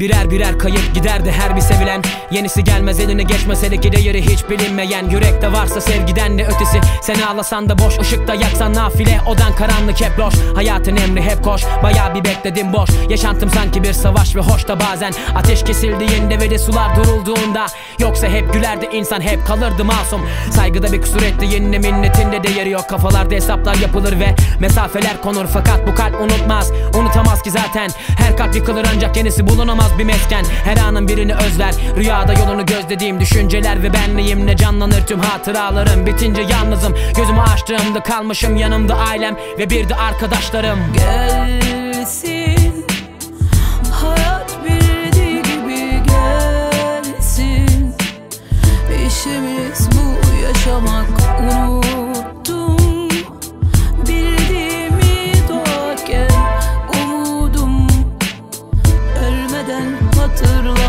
Birer birer kayıp giderdi her bir sevilen. Yenisi gelmez eline geçmez hele ki değeri hiç bilinmeyen. Yürekte varsa sevgiden ne ötesi. Sen ağlasan da boş ışıkta yaksan nafile. Odan karanlık hep loş. Hayatın emri hep koş. Baya bir bekledim boş. Yaşantım sanki bir savaş ve hoş da bazen. Ateş kesildiğinde ve de sular durulduğunda. Yoksa hep gülerdi insan hep kalırdı masum. Saygıda bir kusur etti yenine minnetinde değeri yok. Kafalarda hesaplar yapılır ve mesafeler konur. Fakat bu kalp unutmaz unutamaz ki zaten. Her kalp yıkılır ancak yenisi bulunamaz bir mesken Her anın birini özler. Rüyada yolunu gözlediğim düşünceler ve benliğimle canlanır tüm hatıralarım? Bitince yalnızım gözümü açtığımda kalmışım. Yanımda ailem ve bir de arkadaşlarım. Gelsin Hayat bildiği gibi gelsin. İşimiz to the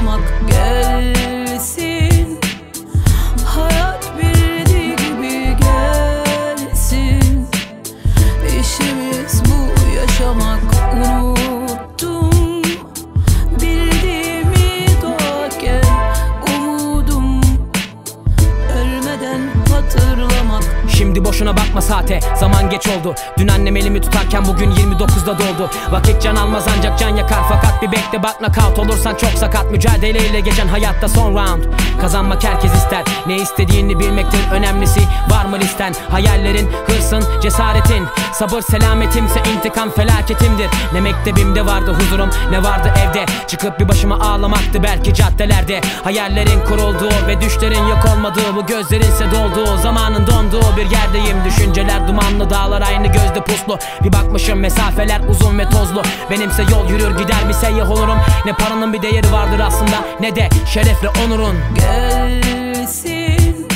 bakma saate. Zaman geç oldu. Dün annem elimi tutarken bugün 29'da doldu Vakit can almaz ancak can yakar. Fakat bir bekle bak nakavt olursan çok sakat. Mücadeleyle geçen hayatta son round. Kazanmak herkes ister. Ne istediğini bilmektir önemlisi Var mı listen? Hayallerin, hırsın, cesaretin. Sabır selametimse intikam felaketimdir. Ne mektebimde vardı huzurum ne vardı evde. Çıkıp bir başıma ağlamaktı belki caddelerde. Hayallerin kurulduğu ve düşlerin yok olmadığı Bu gözlerinse dolduğu zamanın donduğu bir yerdeyim Düşünceler dumanlı dağlar aynı gözde puslu. Bir bakmışım mesafeler uzun ve tozlu. Benimse yol yürür gider bir seyyah olurum. Ne paranın bir değeri vardır aslında ne de şerefle onurun. Gelsin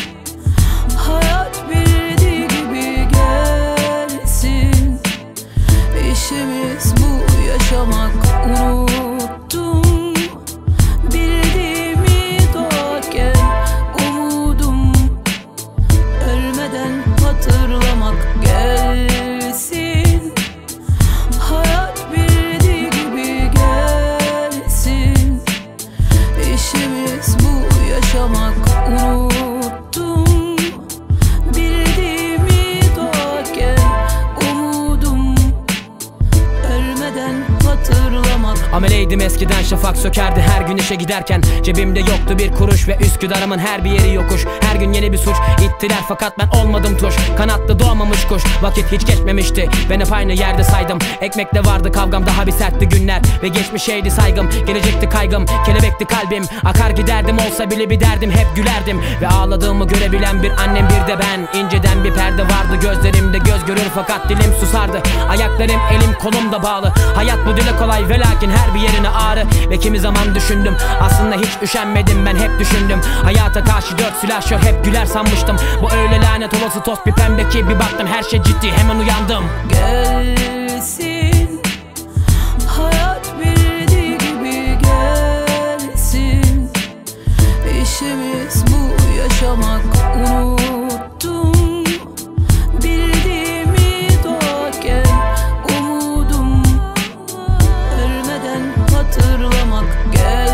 Hayat bildiği gibi gelsin. İşimiz bu yaşamak unuttum eskiden şafak sökerdi her gün işe giderken. Cebimde yoktu bir kuruş ve Üsküdar'ımın her bir yeri yokuş. Her gün yeni bir suç ittiler fakat ben olmadım tuş. Kanatlı doğmamış kuş vakit hiç geçmemişti. Ben hep aynı yerde saydım. Ekmekle vardı kavgam daha bir sertti günler. Ve geçmişeydi saygım gelecekti kaygım Kelebekti kalbim. Akar giderdim olsa bile bir derdim Hep gülerdim. Ve ağladığımı görebilen bir annem bir de ben. Vardı görür fakat dilim susardı. Ayaklarım elim kolum da bağlı. Hayat bu dile kolay ve lakin her bir yerine ağrı. Ve kimi zaman düşündüm aslında hiç üşenmedim. Ben hep düşündüm Hayata karşı dört silahşör hep güler sanmıştım. Bu öyle lanet olası toz bir pembe ki bir baktım her şey ciddi hemen uyandım. Gelsin Hayat bildiği gibi gelsin. İşimiz bu yaşamak Good.